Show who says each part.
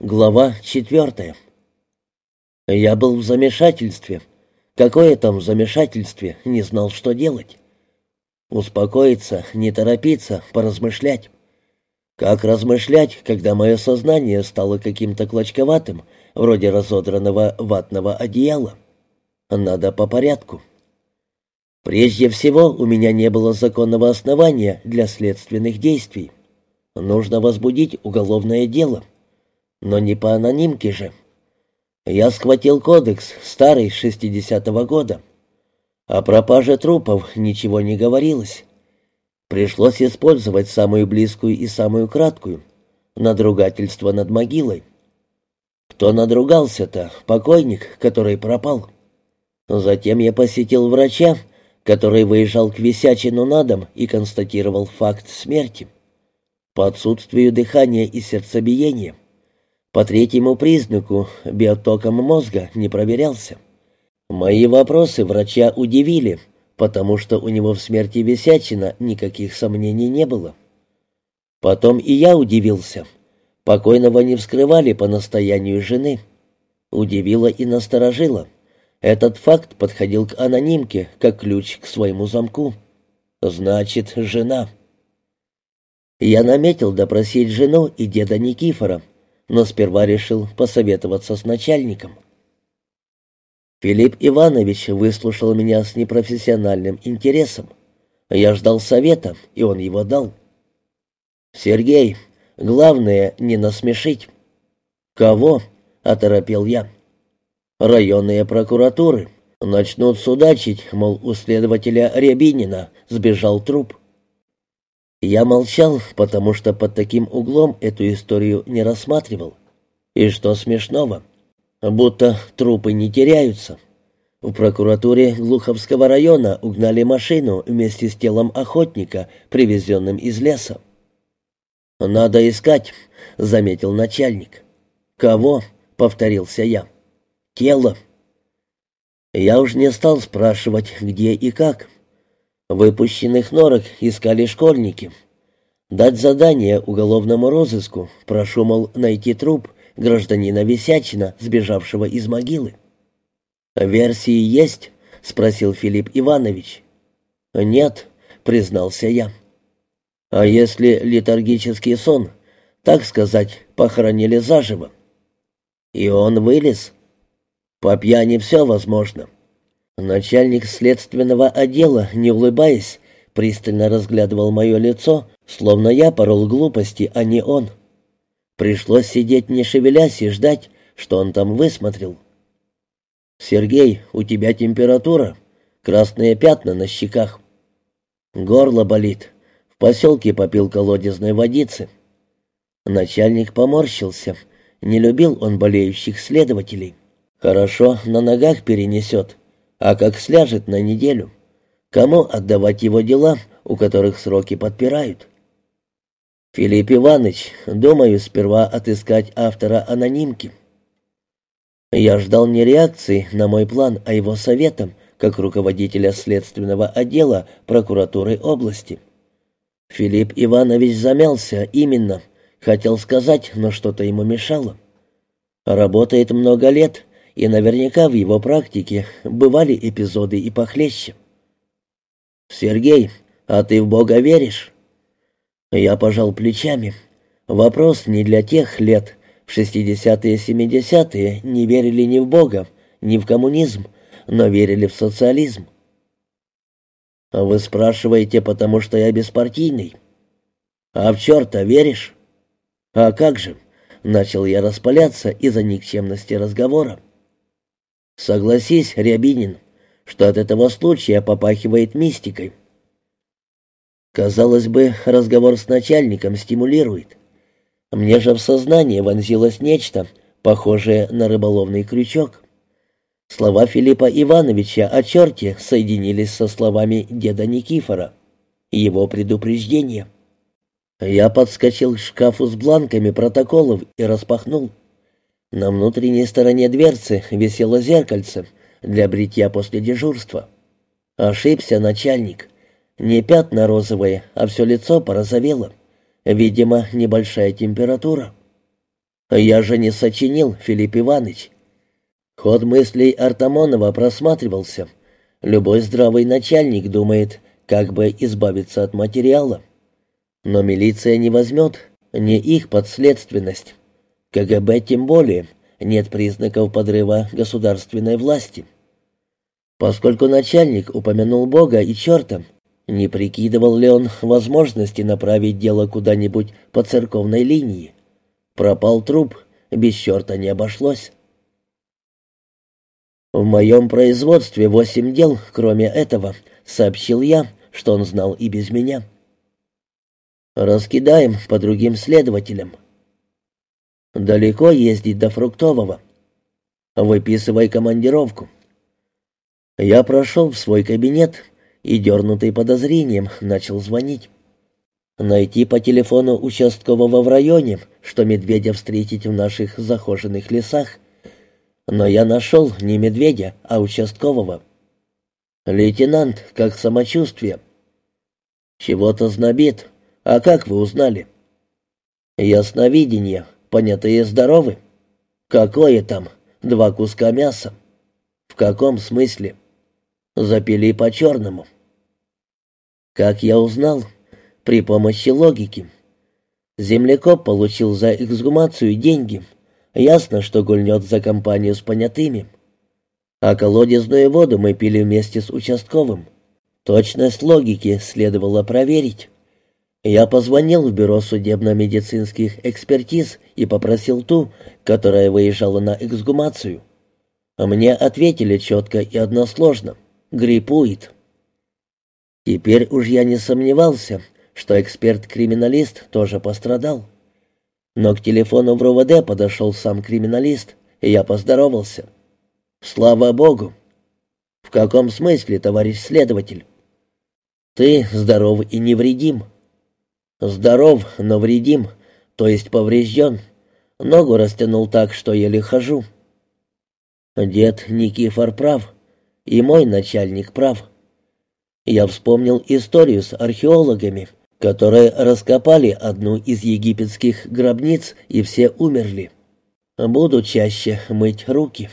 Speaker 1: Глава четвертая. Я был в замешательстве. Какое там замешательстве, не знал, что делать. Успокоиться, не торопиться, поразмышлять. Как размышлять, когда мое сознание стало каким-то клочковатым, вроде разодранного ватного одеяла? Надо по порядку. Прежде всего, у меня не было законного основания для следственных действий. Нужно возбудить уголовное дело — но не по анонимке же. Я схватил кодекс, старый, шестидесятого года. О пропаже трупов ничего не говорилось. Пришлось использовать самую близкую и самую краткую — надругательство над могилой. Кто надругался-то? Покойник, который пропал. Затем я посетил врача, который выезжал к Висячину на дом и констатировал факт смерти. По отсутствию дыхания и сердцебиения — по третьему признаку биотоком мозга не проверялся. Мои вопросы врача удивили, потому что у него в смерти Висячина никаких сомнений не было. Потом и я удивился. Покойного не вскрывали по настоянию жены. Удивило и насторожило. Этот факт подходил к анонимке, как ключ к своему замку. Значит, жена. Я наметил допросить жену и деда Никифора, но сперва решил посоветоваться с начальником. Филипп Иванович выслушал меня с непрофессиональным интересом. Я ждал совета, и он его дал. «Сергей, главное не насмешить». «Кого?» — оторопел я. «Районные прокуратуры. Начнут судачить, мол, у следователя Рябинина сбежал труп». Я молчал, потому что под таким углом эту историю не рассматривал. И что смешного? Будто трупы не теряются. В прокуратуре Глуховского района угнали машину вместе с телом охотника, привезенным из леса. «Надо искать», — заметил начальник. «Кого?» — повторился я. «Тело». Я уж не стал спрашивать, где и как. Выпущенных норок искали школьники. Дать задание уголовному розыску, прошу, мол, найти труп гражданина Висячина, сбежавшего из могилы. «Версии есть?» — спросил Филипп Иванович. «Нет», — признался я. «А если летаргический сон, так сказать, похоронили заживо?» «И он вылез?» «По пьяни все возможно». Начальник следственного отдела, не улыбаясь, пристально разглядывал мое лицо, словно я порол глупости, а не он. Пришлось сидеть не шевелясь и ждать, что он там высмотрел. «Сергей, у тебя температура, красные пятна на щеках. Горло болит. В поселке попил колодезной водицы». Начальник поморщился. Не любил он болеющих следователей. «Хорошо, на ногах перенесет. А как сляжет на неделю? Кому отдавать его дела, у которых сроки подпирают? Филипп Иванович, думаю, сперва отыскать автора анонимки. Я ждал не реакции на мой план, а его советом, как руководителя следственного отдела прокуратуры области. Филипп Иванович замялся именно, хотел сказать, но что-то ему мешало. Работает много лет, и наверняка в его практике бывали эпизоды и похлеще. «Сергей, а ты в Бога веришь?» Я пожал плечами. Вопрос не для тех лет. В 60-е и 70-е не верили ни в Бога, ни в коммунизм, но верили в социализм. «Вы спрашиваете, потому что я беспартийный?» «А в черта веришь?» «А как же?» — начал я распаляться из-за никчемности разговора. Согласись, Рябинин, что от этого случая попахивает мистикой. Казалось бы, разговор с начальником стимулирует. Мне же в сознание вонзилось нечто, похожее на рыболовный крючок. Слова Филиппа Ивановича о черте соединились со словами деда Никифора его предупреждения. Я подскочил к шкафу с бланками протоколов и распахнул. На внутренней стороне дверцы висело зеркальце для бритья после дежурства. Ошибся начальник. Не пятна розовые, а все лицо порозовело. Видимо, небольшая температура. Я же не сочинил, Филипп Иванович. Ход мыслей Артамонова просматривался. Любой здравый начальник думает, как бы избавиться от материала. Но милиция не возьмет, не их подследственность. КГБ тем более, нет признаков подрыва государственной власти. Поскольку начальник упомянул Бога и черта, не прикидывал ли он возможности направить дело куда-нибудь по церковной линии? Пропал труп, без черта не обошлось. «В моем производстве восемь дел, кроме этого», — сообщил я, что он знал и без меня. «Раскидаем по другим следователям». «Далеко ездить до Фруктового?» «Выписывай командировку». Я прошел в свой кабинет и, дернутый подозрением, начал звонить. Найти по телефону участкового в районе, что медведя встретить в наших захоженных лесах. Но я нашел не медведя, а участкового. «Лейтенант, как самочувствие?» «Чего-то знобит. А как вы узнали?» «Ясновидение. Понятые здоровы?» «Какое там? Два куска мяса?» «В каком смысле?» Запили по-черному. Как я узнал? При помощи логики. Землекоп получил за эксгумацию деньги. Ясно, что гульнет за компанию с понятыми. А колодезную воду мы пили вместе с участковым. Точность логики следовало проверить. Я позвонил в бюро судебно-медицинских экспертиз и попросил ту, которая выезжала на эксгумацию. Мне ответили четко и односложно — гриппует. Теперь уж я не сомневался, что эксперт-криминалист тоже пострадал. Но к телефону в РУВД подошел сам криминалист, и я поздоровался. «Слава Богу!» «В каком смысле, товарищ следователь?» «Ты здоров и невредим». «Здоров, но вредим, то есть поврежден. Ногу растянул так, что еле хожу». Дед Никифор прав. И мой начальник прав. Я вспомнил историю с археологами, которые раскопали одну из египетских гробниц, и все умерли. Буду чаще мыть руки».